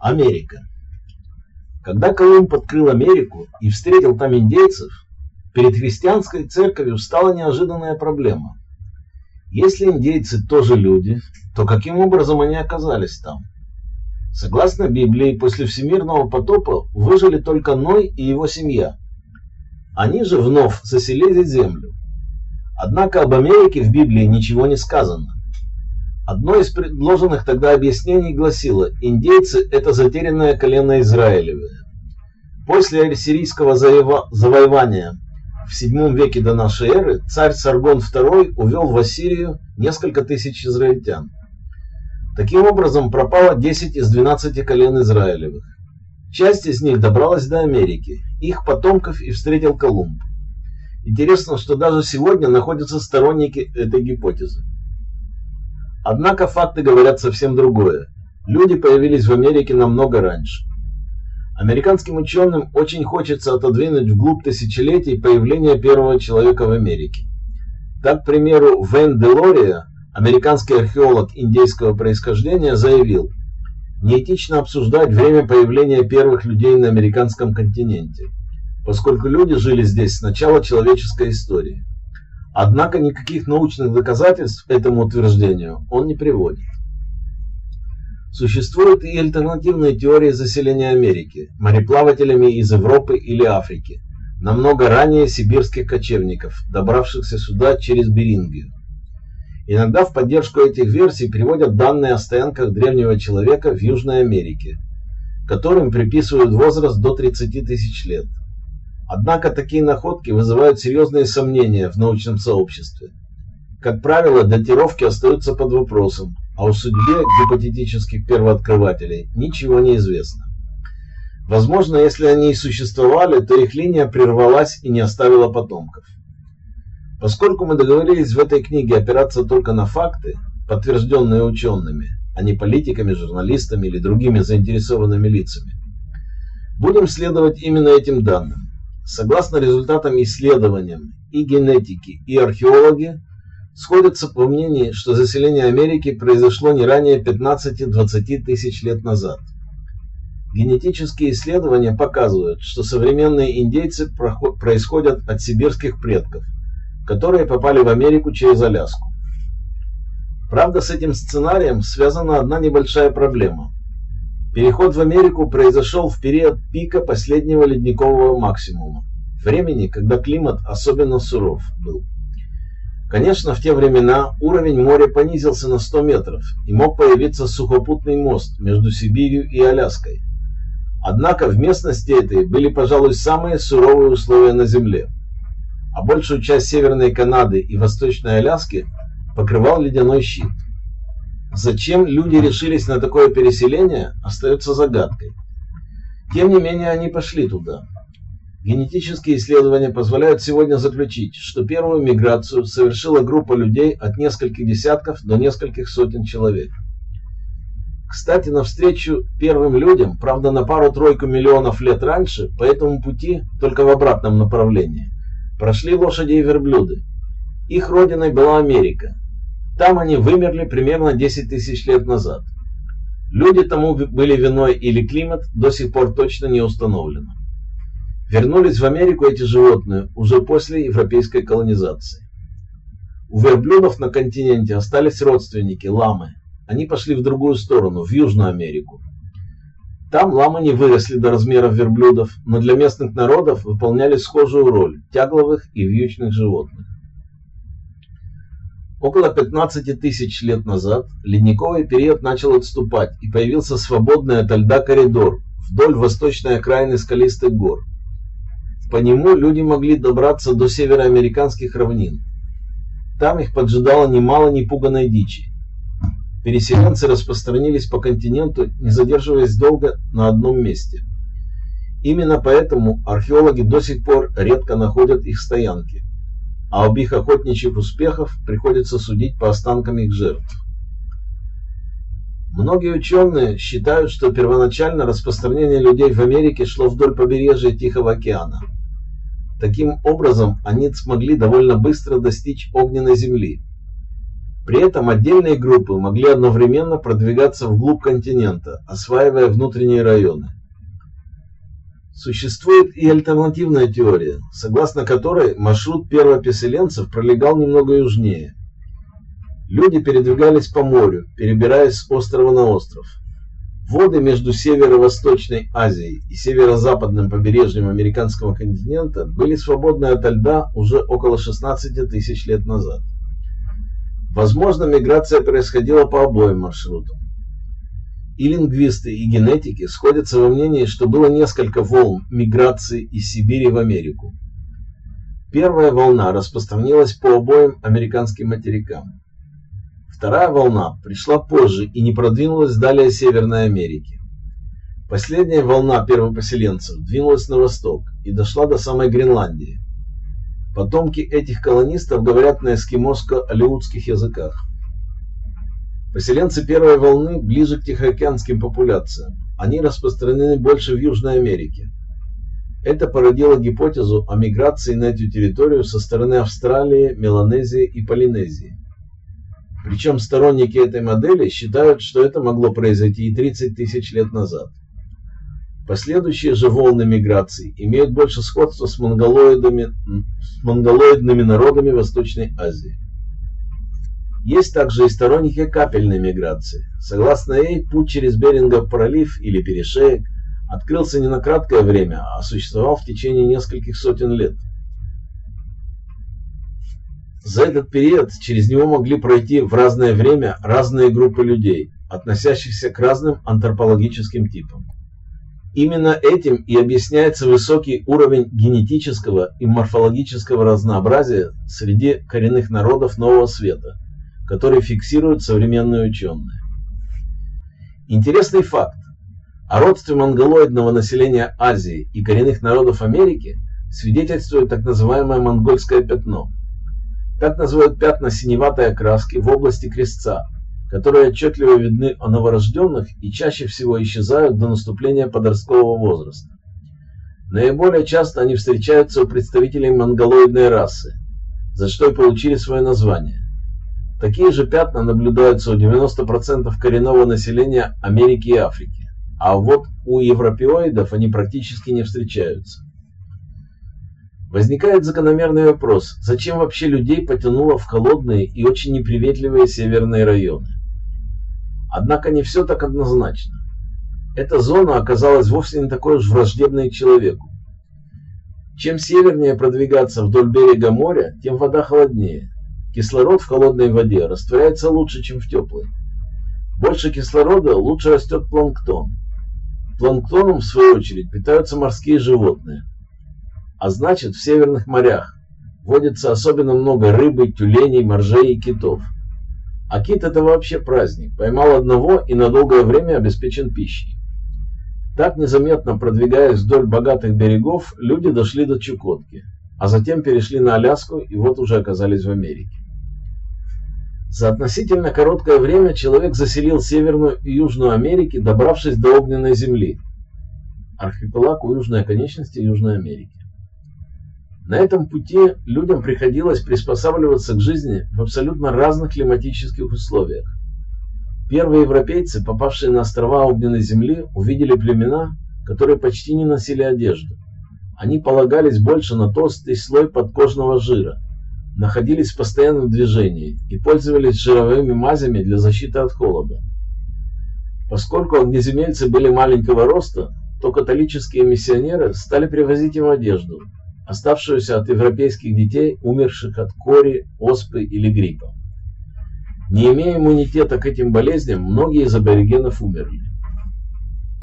Америка. Когда Колумб открыл Америку и встретил там индейцев, перед христианской церковью стала неожиданная проблема. Если индейцы тоже люди, то каким образом они оказались там? Согласно Библии, после всемирного потопа выжили только Ной и его семья. Они же вновь заселили землю. Однако об Америке в Библии ничего не сказано. Одно из предложенных тогда объяснений гласило, индейцы – это затерянное колено Израилевое. После сирийского завоевания в VII веке до нашей эры царь Саргон II увел в Ассирию несколько тысяч израильтян. Таким образом, пропало 10 из 12 колен Израилевых. Часть из них добралась до Америки, их потомков и встретил Колумб. Интересно, что даже сегодня находятся сторонники этой гипотезы. Однако факты говорят совсем другое. Люди появились в Америке намного раньше. Американским ученым очень хочется отодвинуть вглубь тысячелетий появление первого человека в Америке. Так, к примеру, Вен Делория, американский археолог индейского происхождения, заявил, неэтично обсуждать время появления первых людей на американском континенте, поскольку люди жили здесь с начала человеческой истории. Однако никаких научных доказательств этому утверждению он не приводит. Существуют и альтернативные теории заселения Америки мореплавателями из Европы или Африки, намного ранее сибирских кочевников, добравшихся сюда через Берингию. Иногда в поддержку этих версий приводят данные о стоянках древнего человека в Южной Америке, которым приписывают возраст до 30 тысяч лет. Однако такие находки вызывают серьезные сомнения в научном сообществе. Как правило, датировки остаются под вопросом, а о судьбе гипотетических первооткрывателей ничего не известно. Возможно, если они и существовали, то их линия прервалась и не оставила потомков. Поскольку мы договорились в этой книге опираться только на факты, подтвержденные учеными, а не политиками, журналистами или другими заинтересованными лицами, будем следовать именно этим данным. Согласно результатам исследований и генетики, и археологи сходятся по мнению, что заселение Америки произошло не ранее 15-20 тысяч лет назад. Генетические исследования показывают, что современные индейцы происходят от сибирских предков, которые попали в Америку через Аляску. Правда, с этим сценарием связана одна небольшая проблема. Переход в Америку произошел в период пика последнего ледникового максимума, времени, когда климат особенно суров был. Конечно, в те времена уровень моря понизился на 100 метров и мог появиться сухопутный мост между Сибирью и Аляской. Однако в местности этой были, пожалуй, самые суровые условия на Земле, а большую часть Северной Канады и Восточной Аляски покрывал ледяной щит. Зачем люди решились на такое переселение, остается загадкой. Тем не менее, они пошли туда. Генетические исследования позволяют сегодня заключить, что первую миграцию совершила группа людей от нескольких десятков до нескольких сотен человек. Кстати, навстречу первым людям, правда на пару-тройку миллионов лет раньше, по этому пути, только в обратном направлении, прошли лошади и верблюды. Их родиной была Америка, там они вымерли примерно 10 тысяч лет назад. Люди тому были виной или климат, до сих пор точно не установлено. Вернулись в Америку эти животные уже после европейской колонизации. У верблюдов на континенте остались родственники, ламы. Они пошли в другую сторону, в Южную Америку. Там ламы не выросли до размеров верблюдов, но для местных народов выполняли схожую роль тягловых и вьючных животных. Около 15 тысяч лет назад ледниковый период начал отступать и появился свободный от льда коридор вдоль восточной окраины скалистых гор. По нему люди могли добраться до североамериканских равнин. Там их поджидало немало непуганной дичи. Переселенцы распространились по континенту, не задерживаясь долго на одном месте. Именно поэтому археологи до сих пор редко находят их стоянки а об их охотничьих успехах приходится судить по останкам их жертв. Многие ученые считают, что первоначально распространение людей в Америке шло вдоль побережья Тихого океана. Таким образом, они смогли довольно быстро достичь огненной земли. При этом отдельные группы могли одновременно продвигаться вглубь континента, осваивая внутренние районы. Существует и альтернативная теория, согласно которой маршрут первопоселенцев пролегал немного южнее. Люди передвигались по морю, перебираясь с острова на остров. Воды между северо-восточной Азией и северо-западным побережьем американского континента были свободны от льда уже около 16 тысяч лет назад. Возможно, миграция происходила по обоим маршрутам. И лингвисты, и генетики сходятся во мнении, что было несколько волн миграции из Сибири в Америку. Первая волна распространилась по обоим американским материкам. Вторая волна пришла позже и не продвинулась далее Северной Америки. Последняя волна первопоселенцев двинулась на восток и дошла до самой Гренландии. Потомки этих колонистов говорят на эскимоско-алеутских языках. Поселенцы первой волны ближе к тихоокеанским популяциям. Они распространены больше в Южной Америке. Это породило гипотезу о миграции на эту территорию со стороны Австралии, Меланезии и Полинезии. Причем сторонники этой модели считают, что это могло произойти и 30 тысяч лет назад. Последующие же волны миграции имеют больше сходства с, монголоидами, с монголоидными народами Восточной Азии. Есть также и сторонники капельной миграции. Согласно ей, путь через Берингов пролив или перешеек открылся не на краткое время, а существовал в течение нескольких сотен лет – за этот период через него могли пройти в разное время разные группы людей, относящихся к разным антропологическим типам. Именно этим и объясняется высокий уровень генетического и морфологического разнообразия среди коренных народов Нового Света, который фиксируют современные ученые. Интересный факт. О родстве монголоидного населения Азии и коренных народов Америки свидетельствует так называемое монгольское пятно – так называют пятна синеватой окраски в области крестца, которые отчетливо видны у новорожденных и чаще всего исчезают до наступления подросткового возраста. Наиболее часто они встречаются у представителей монголоидной расы, за что и получили свое название. Такие же пятна наблюдаются у 90% коренного населения Америки и Африки, а вот у европеоидов они практически не встречаются. Возникает закономерный вопрос, зачем вообще людей потянуло в холодные и очень неприветливые северные районы? Однако не все так однозначно. Эта зона оказалась вовсе не такой уж враждебной человеку. Чем севернее продвигаться вдоль берега моря, тем вода холоднее. Кислород в холодной воде растворяется лучше, чем в теплой. Больше кислорода лучше растет планктон. Планктоном, в свою очередь, питаются морские животные. А значит, в северных морях водится особенно много рыбы, тюленей, моржей и китов. А кит это вообще праздник. Поймал одного и на долгое время обеспечен пищей. Так незаметно продвигаясь вдоль богатых берегов, люди дошли до Чукотки, а затем перешли на Аляску и вот уже оказались в Америке. За относительно короткое время человек заселил Северную и Южную Америки, добравшись до огненной земли. Архипелаг у южной оконечности Южной Америки. На этом пути людям приходилось приспосабливаться к жизни в абсолютно разных климатических условиях. Первые европейцы, попавшие на острова Огненной Земли, увидели племена, которые почти не носили одежду. Они полагались больше на толстый слой подкожного жира, находились в постоянном движении и пользовались жировыми мазями для защиты от холода. Поскольку огнеземельцы были маленького роста, то католические миссионеры стали привозить им одежду, оставшуюся от европейских детей, умерших от кори, оспы или гриппа. Не имея иммунитета к этим болезням, многие из аборигенов умерли.